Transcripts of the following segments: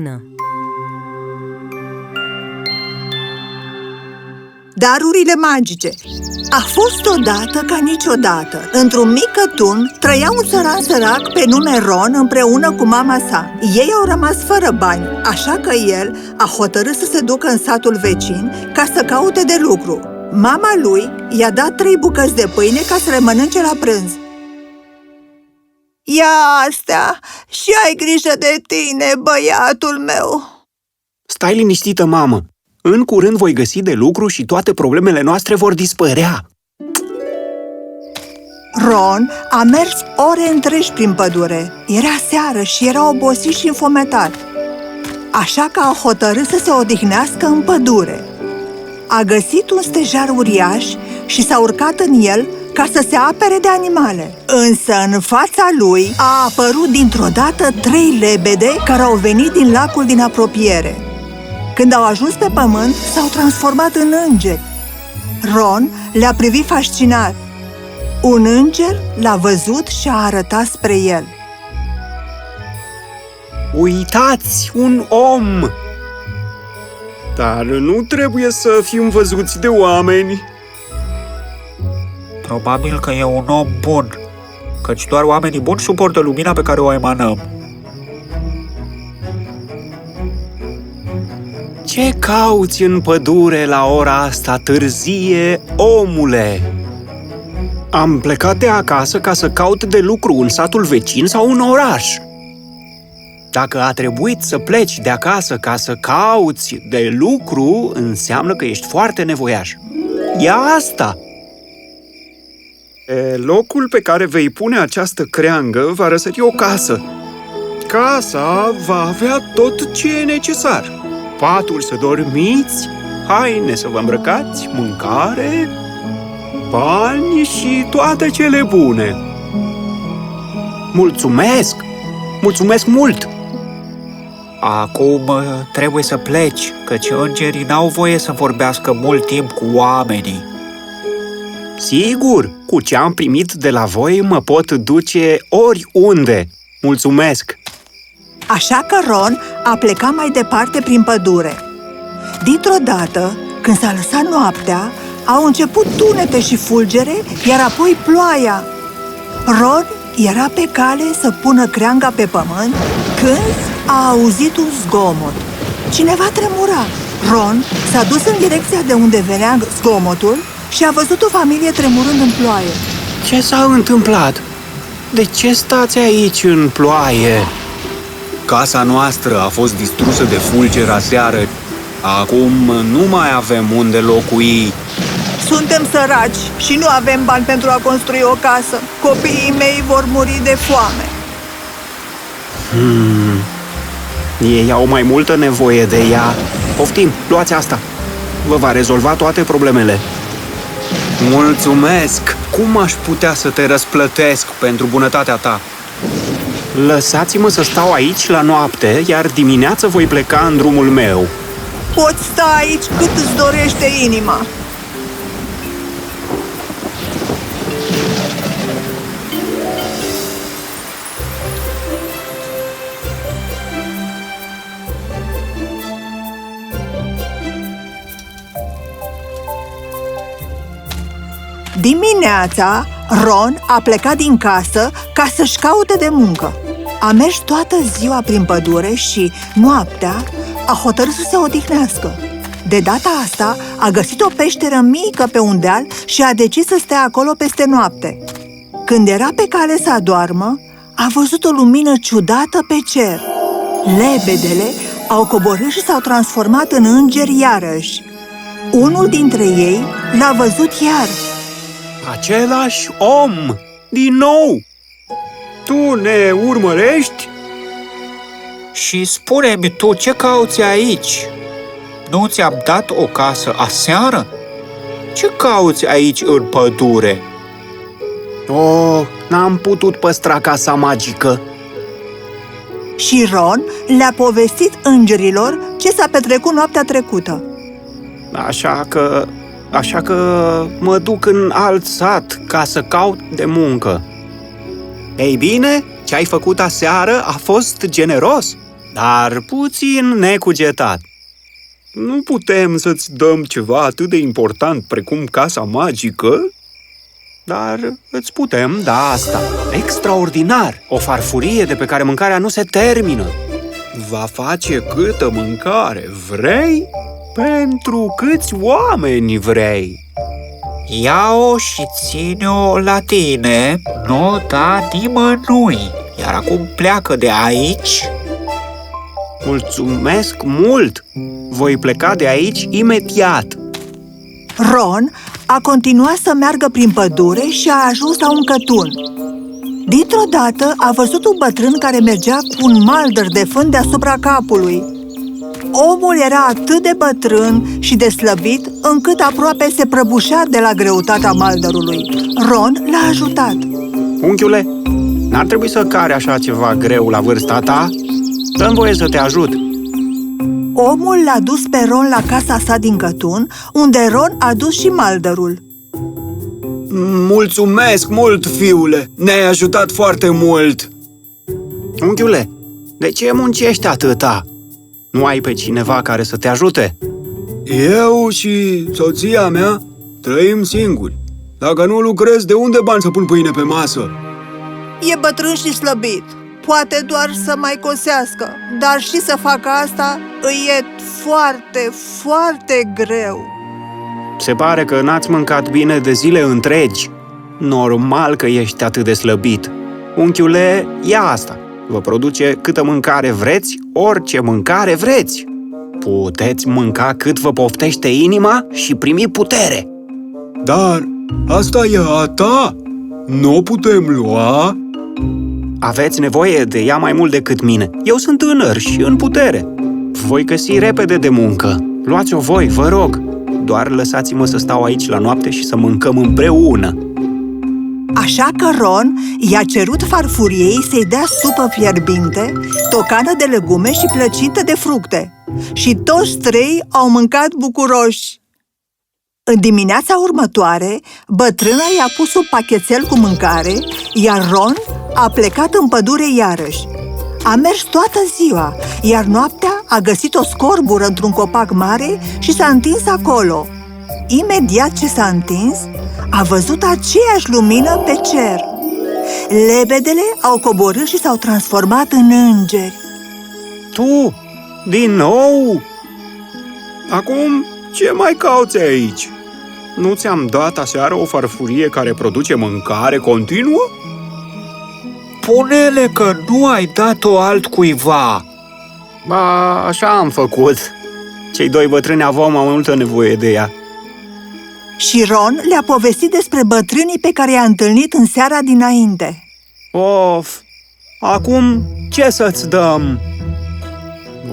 mână. Darurile magice. A fost odată ca niciodată. Într-un mic cătun trăia un țăran sărac pe nume Ron împreună cu mama sa. Ei au rămas fără bani, așa că el a hotărât să se ducă în satul vecin ca să caute de lucru. Mama lui i-a dat trei bucăți de pâine ca să le mănânce la prânz Ia astea și ai grijă de tine, băiatul meu Stai liniștită, mamă! În curând voi găsi de lucru și toate problemele noastre vor dispărea. Ron a mers ore întregi prin pădure. Era seară și era obosit și înfometat. Așa că a hotărât să se odihnească în pădure. A găsit un stejar uriaș și s-a urcat în el ca să se apere de animale. Însă în fața lui a apărut dintr-o dată trei lebede care au venit din lacul din apropiere. Când au ajuns pe pământ, s-au transformat în îngeri. Ron le-a privit fascinat. Un înger l-a văzut și a arătat spre el. Uitați, un om! Dar nu trebuie să fim văzuți de oameni. Probabil că e un om bun, căci doar oamenii buni suportă lumina pe care o emanăm. Ce cauți în pădure la ora asta târzie, omule? Am plecat de acasă ca să caut de lucru în satul vecin sau în oraș. Dacă a trebuit să pleci de acasă ca să cauți de lucru, înseamnă că ești foarte nevoiaș. Ia asta! Pe locul pe care vei pune această creangă va răsări o casă. Casa va avea tot ce e necesar. Paturi să dormiți, haine să vă îmbrăcați, mâncare, bani și toate cele bune. Mulțumesc! Mulțumesc mult! Acum uh, trebuie să pleci, căci îngerii n-au voie să vorbească mult timp cu oamenii. Sigur, cu ce am primit de la voi mă pot duce oriunde. Mulțumesc! Așa că Ron a plecat mai departe prin pădure. Dintr-o dată, când s-a lăsat noaptea, au început tunete și fulgere, iar apoi ploaia. Ron era pe cale să pună creanga pe pământ când a auzit un zgomot. Cineva tremura. Ron s-a dus în direcția de unde venea zgomotul și a văzut o familie tremurând în ploaie. Ce s-a întâmplat? De ce stați aici în ploaie? Casa noastră a fost distrusă de fulger aseară. Acum nu mai avem unde locui. Suntem săraci și nu avem bani pentru a construi o casă. Copiii mei vor muri de foame. Hmm. Ei au mai multă nevoie de ea. Poftim, luați asta. Vă va rezolva toate problemele. Mulțumesc! Cum aș putea să te răsplătesc pentru bunătatea ta? Lăsați-mă să stau aici la noapte, iar dimineață voi pleca în drumul meu. Poți sta aici cât îți dorește inima. Dimineața, Ron a plecat din casă ca să-și caute de muncă. A mers toată ziua prin pădure și, noaptea, a hotărât să se odihnească. De data asta, a găsit o peșteră mică pe un deal și a decis să stea acolo peste noapte. Când era pe cale să adoarmă, a văzut o lumină ciudată pe cer. Lebedele au coborât și s-au transformat în îngeri iarăși. Unul dintre ei l-a văzut iar Același om! Din nou! Tu ne urmărești? Și spune-mi tu ce cauți aici? Nu ți-am dat o casă aseară? Ce cauți aici în pădure? Oh, n-am putut păstra casa magică. Și Ron le-a povestit îngerilor ce s-a petrecut noaptea trecută. Așa că... Așa că mă duc în alt sat ca să caut de muncă. Ei bine, ce ai făcut aseară a fost generos. dar puțin necugetat. Nu putem să-ți dăm ceva atât de important precum casa magică, dar îți putem da asta. Extraordinar! O farfurie de pe care mâncarea nu se termină. Va face câtă mâncare vrei, pentru câți oameni vrei. Ia-o și ține-o la tine, nu da nimănui. Iar acum pleacă de aici Mulțumesc mult! Voi pleca de aici imediat. Ron a continuat să meargă prin pădure și a ajuns la un cătun. Dintr-o dată a văzut un bătrân care mergea cu un maldăr de fân deasupra capului. Omul era atât de bătrân și de slăbit încât aproape se prăbușea de la greutatea maldărului. Ron l-a ajutat. Unchiule, n-ar trebui să care așa ceva greu la vârsta ta? Dă-mi voie să te ajut. Omul l-a dus pe Ron la casa sa din cătun, unde Ron a dus și maldărul. Mulțumesc mult, fiule! Ne-ai ajutat foarte mult! Unchiule, de ce muncești atâta? Nu ai pe cineva care să te ajute? Eu și soția mea trăim singuri. Dacă nu lucrez, de unde bani să pun pâine pe masă? E bătrân și slăbit. Poate doar să mai cosească, dar și să facă asta îi e foarte, foarte greu. Se pare că n-ați mâncat bine de zile întregi. Normal că ești atât de slăbit. Unchiule, ia asta. Vă produce câtă mâncare vreți, orice mâncare vreți. Puteți mânca cât vă poftește inima și primi putere. Dar asta e a ta? Nu o putem lua? Aveți nevoie de ea mai mult decât mine. Eu sunt tânăr și în putere. Voi găsi repede de muncă. Luați-o voi, vă rog. Doar lăsați-mă să stau aici la noapte și să mâncăm împreună. Așa că Ron i-a cerut farfuriei să-i dea supă fierbinte, tocană de legume și plăcintă de fructe. Și toți trei au mâncat bucuroși. În dimineața următoare, bătrâna i-a pus un pachetel cu mâncare, iar Ron a plecat în pădure iarăși. A mers toată ziua, iar noaptea a găsit o scorbură într-un copac mare și s-a întins acolo. Imediat ce s-a întins, a văzut aceeași lumină pe cer. Lebedele au coborât și s-au transformat în îngeri. Tu, din nou? Acum, ce mai cauți aici? Nu ți-am dat aseară o farfurie care produce mâncare continuă? Pune-le că nu ai dat-o altcuiva. Ba, așa am făcut. Cei doi bătrâni aveau mai multă nevoie de ea. Și Ron le-a povestit despre bătrânii pe care i-a întâlnit în seara dinainte. Of, acum ce să-ți dăm?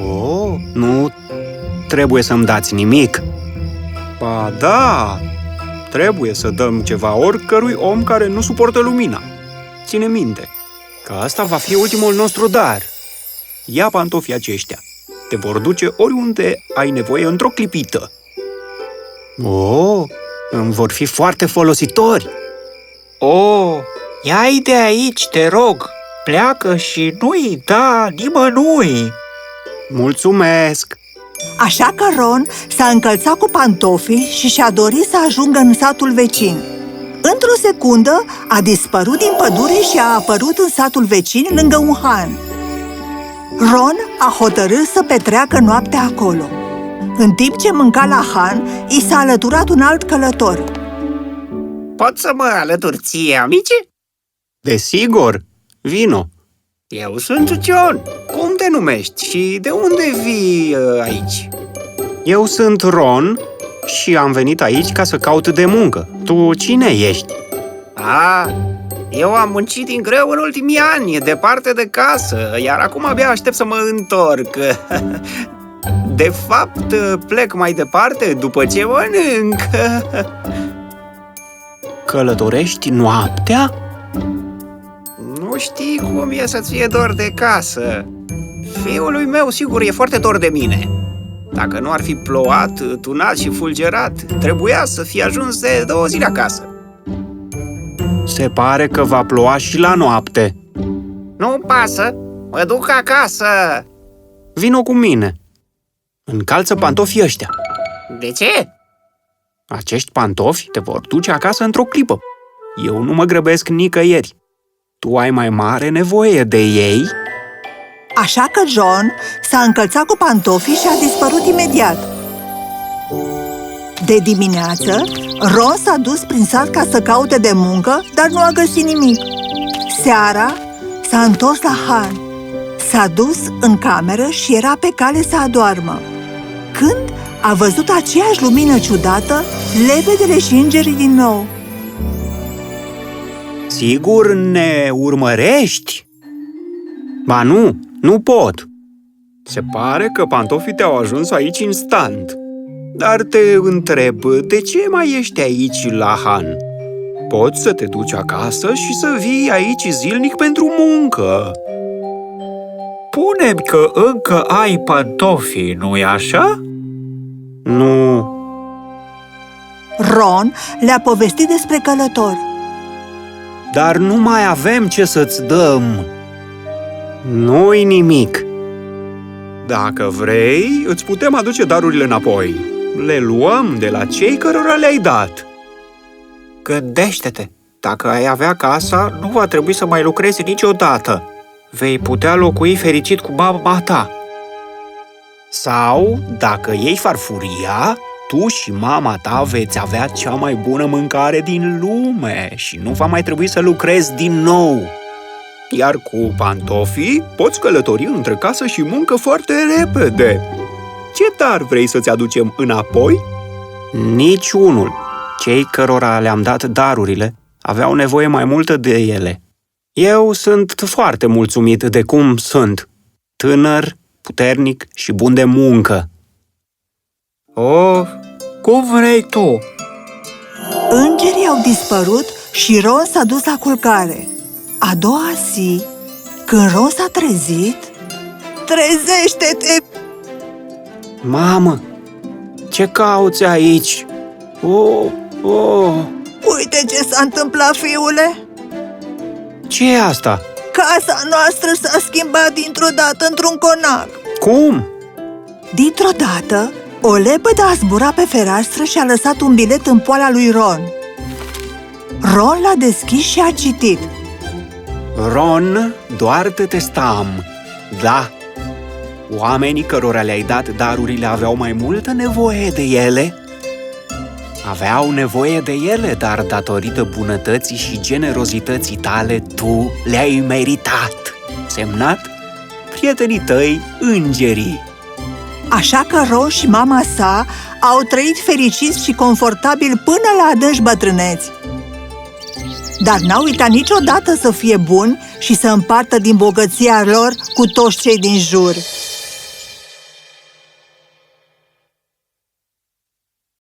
Oh, nu trebuie să-mi dați nimic. Ba da, trebuie să dăm ceva oricărui om care nu suportă lumina. Ține minte că asta va fi ultimul nostru dar. Ia pantofii aceștia. Te vor duce oriunde ai nevoie într-o clipită. Oh, îmi vor fi foarte folositori. Oh, ia-i de aici, te rog. Pleacă și nu-i da nimănui. Mulțumesc! Așa că Ron s-a încălțat cu pantofii și și-a dorit să ajungă în satul vecin. Într-o secundă a dispărut din pădure și a apărut în satul vecin lângă un han. Ron a hotărât să petreacă noaptea acolo. În timp ce mânca la han, i s-a alăturat un alt călător. Pot să mă alătur ție, amice? Desigur, vino! Eu sunt John. Cum te numești și de unde vii uh, aici? Eu sunt Ron și am venit aici ca să caut de muncă. Tu cine ești? A, eu am muncit din greu în ultimii ani, departe de casă, iar acum abia aștept să mă întorc. De fapt, plec mai departe după ce mănânc. Călătorești noaptea? Nu știi cum e să-ți fie dor de casă. Fiului meu, sigur, e foarte dor de mine. Dacă nu ar fi plouat, tunat și fulgerat, trebuia să fie ajuns de două zile acasă. Se pare că va ploua și la noapte. Nu-mi pasă, mă duc acasă. Vino cu mine. Încalță pantofii ăștia. De ce? Acești pantofi te vor duce acasă într-o clipă. Eu nu mă grăbesc nicăieri. Tu ai mai mare nevoie de ei Așa că John s-a încălțat cu pantofii și a dispărut imediat. De dimineață, Ron s-a dus prin sat ca să caute de muncă, dar nu a găsit nimic. Seara s-a întors la Han. S-a dus în cameră și era pe cale să adoarmă. Când a văzut aceeași lumină ciudată, lebedele și îngerii din nou. Sigur ne urmărești? Ba nu, nu pot. Se pare că pantofii te-au ajuns aici instant. Dar te întreb, de ce mai ești aici la Han? Poți să te duci acasă și să vii aici zilnic pentru muncă. Punem că încă ai pantofii, nu-i așa? Nu, Ron le-a povestit despre călător. dar nu mai avem ce să-ți dăm. Nu-i nimic. Dacă vrei, îți putem aduce darurile înapoi. Le luăm de la cei cărora le-ai dat. Gândește-te, dacă ai avea casa, nu va trebui să mai lucrezi niciodată. Vei putea locui fericit cu mama ta. Sau, dacă iei farfuria, tu și mama ta veți avea cea mai bună mâncare din lume și nu va mai trebui să lucrezi din nou. Iar cu pantofii poți călători între casă și muncă foarte repede. Ce dar vrei să-ți aducem înapoi? Niciunul. Cei cărora le-am dat darurile aveau nevoie mai multă de ele. Eu sunt foarte mulțumit de cum sunt. Tânăr, puternic și bun de muncă. Oh, cum vrei tu? Îngerii au dispărut și Ron s-a dus la culcare. A doua zi, când Ron s-a trezit, trezește-te! Mamă, ce cauți aici? Oh, oh, Uite ce s-a întâmplat, fiule! ce e asta? Casa noastră s-a schimbat dintr-o dată într-un conac. Cum? Dintr-o dată, o lepădă a zburat pe fereastră și a lăsat un bilet în poala lui Ron. Ron l-a deschis și a citit. Ron, doar te testam. Da. Oamenii cărora le-ai dat darurile aveau mai multă nevoie de ele? Aveau nevoie de ele, dar datorită bunătății și generozității tale, tu le-ai meritat. Semnat? Prietenii tăi, îngerii. Așa că Ron și mama sa au trăit fericiți și confortabil până la adânci bătrâneți. Dar n-au uitat niciodată să fie buni și să împartă din bogăția lor cu toți cei din jur.